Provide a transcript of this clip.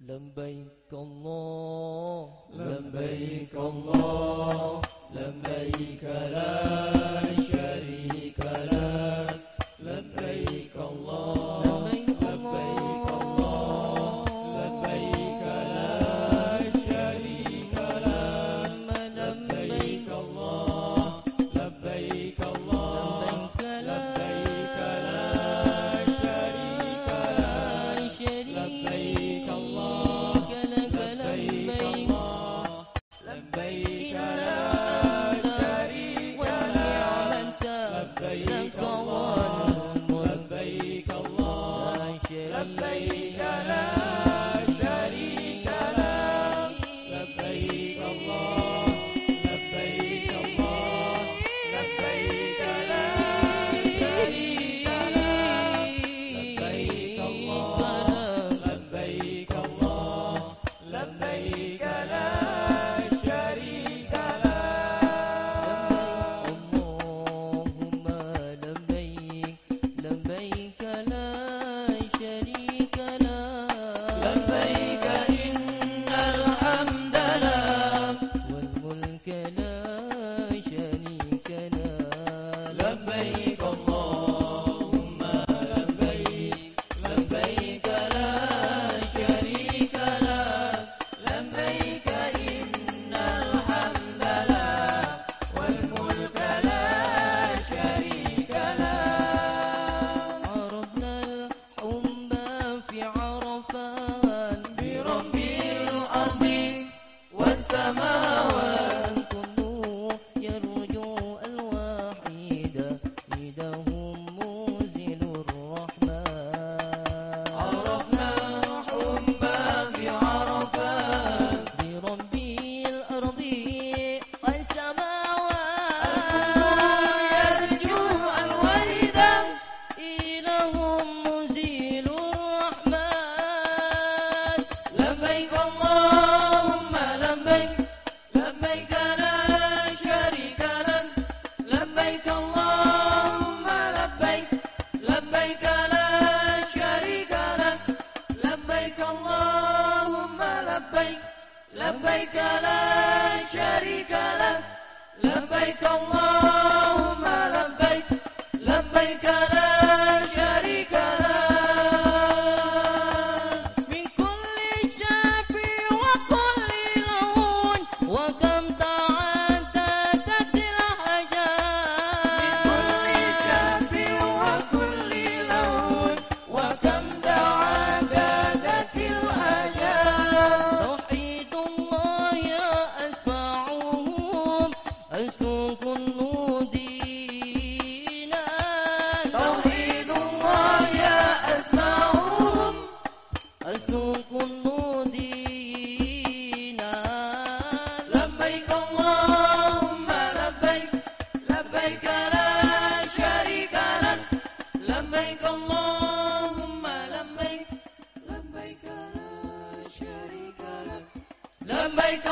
لبيك الله لبيك الله لبيك لا شريك شريك الله لبيك الله لبيك